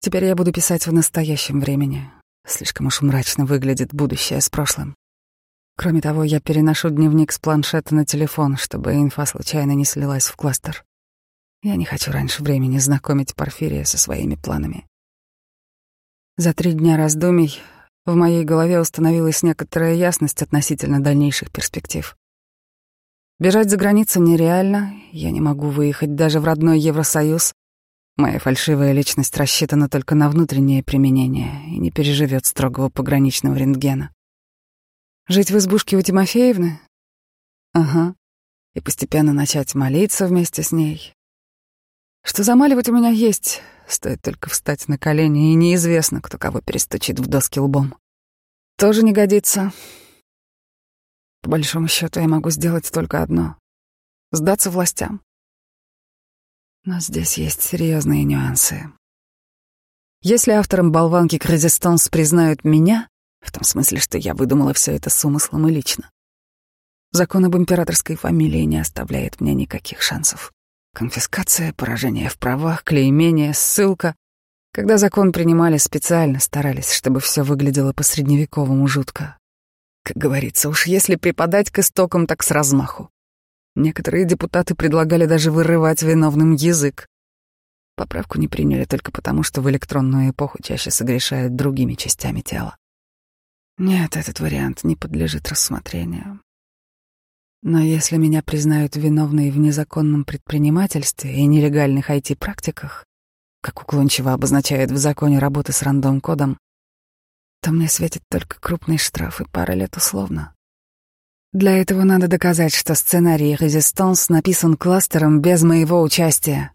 Теперь я буду писать в настоящем времени. Слишком уж мрачно выглядит будущее с прошлым. Кроме того, я переношу дневник с планшета на телефон, чтобы инфа случайно не слилась в кластер. Я не хочу раньше времени знакомить Порфирия со своими планами. За три дня раздумий в моей голове установилась некоторая ясность относительно дальнейших перспектив. Бежать за границу нереально, я не могу выехать даже в родной Евросоюз. Моя фальшивая личность рассчитана только на внутреннее применение и не переживет строгого пограничного рентгена. Жить в избушке у Тимофеевны? Ага. И постепенно начать молиться вместе с ней. Что замаливать у меня есть, стоит только встать на колени, и неизвестно, кто кого перестучит в доски лбом. Тоже не годится. По большому счету я могу сделать только одно — сдаться властям. Но здесь есть серьезные нюансы. Если автором болванки Кредистанс признают меня, в том смысле, что я выдумала все это с умыслом и лично, закон об императорской фамилии не оставляет мне никаких шансов. Конфискация, поражение в правах, клеймение, ссылка. Когда закон принимали, специально старались, чтобы все выглядело по-средневековому жутко. Как говорится, уж если преподать к истокам, так с размаху. Некоторые депутаты предлагали даже вырывать виновным язык. Поправку не приняли только потому, что в электронную эпоху чаще согрешают другими частями тела. Нет, этот вариант не подлежит рассмотрению. Но если меня признают виновной в незаконном предпринимательстве и нелегальных IT-практиках, как уклончиво обозначает в законе работы с рандом-кодом, то мне светит только крупный штраф и пара лет условно. Для этого надо доказать, что сценарий «Резистанс» написан кластером без моего участия,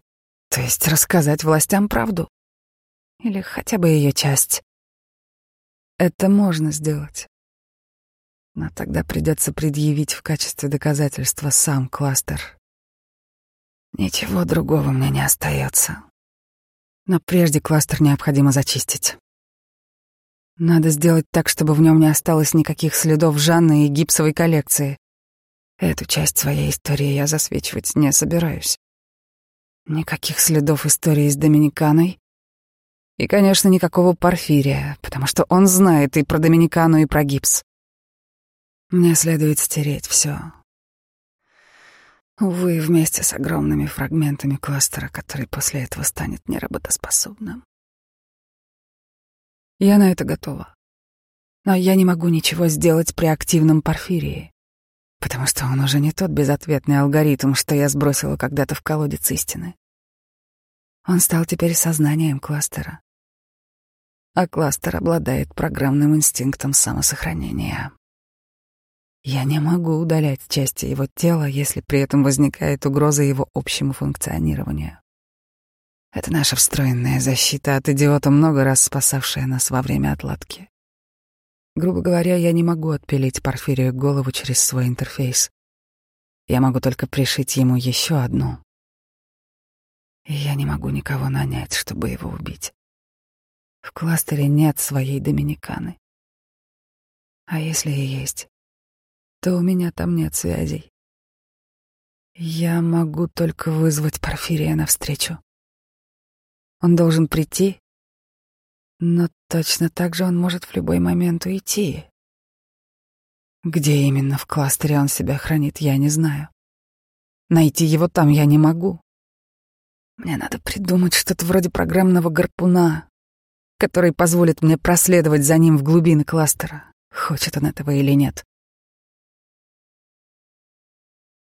то есть рассказать властям правду. Или хотя бы ее часть. Это можно сделать. Но тогда придется предъявить в качестве доказательства сам кластер. Ничего другого мне не остается. Но прежде кластер необходимо зачистить. Надо сделать так, чтобы в нем не осталось никаких следов Жанны и гипсовой коллекции. Эту часть своей истории я засвечивать не собираюсь. Никаких следов истории с Доминиканой. И, конечно, никакого Порфирия, потому что он знает и про Доминикану, и про гипс. Мне следует стереть все. Увы, вместе с огромными фрагментами кластера, который после этого станет неработоспособным. Я на это готова. Но я не могу ничего сделать при активном порфирии, потому что он уже не тот безответный алгоритм, что я сбросила когда-то в колодец истины. Он стал теперь сознанием кластера. А кластер обладает программным инстинктом самосохранения. Я не могу удалять части его тела, если при этом возникает угроза его общему функционированию. Это наша встроенная защита от идиота, много раз спасавшая нас во время отладки. Грубо говоря, я не могу отпилить Порфирию голову через свой интерфейс. Я могу только пришить ему еще одну. И я не могу никого нанять, чтобы его убить. В кластере нет своей доминиканы. А если и есть, то у меня там нет связей. Я могу только вызвать Порфирия навстречу. Он должен прийти, но точно так же он может в любой момент уйти. Где именно в кластере он себя хранит, я не знаю. Найти его там я не могу. Мне надо придумать что-то вроде программного гарпуна, который позволит мне проследовать за ним в глубины кластера, хочет он этого или нет.